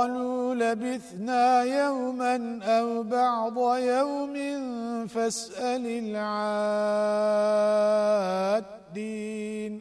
قالوا لبثنا يوما أو بعض يوم فاسأل العادين.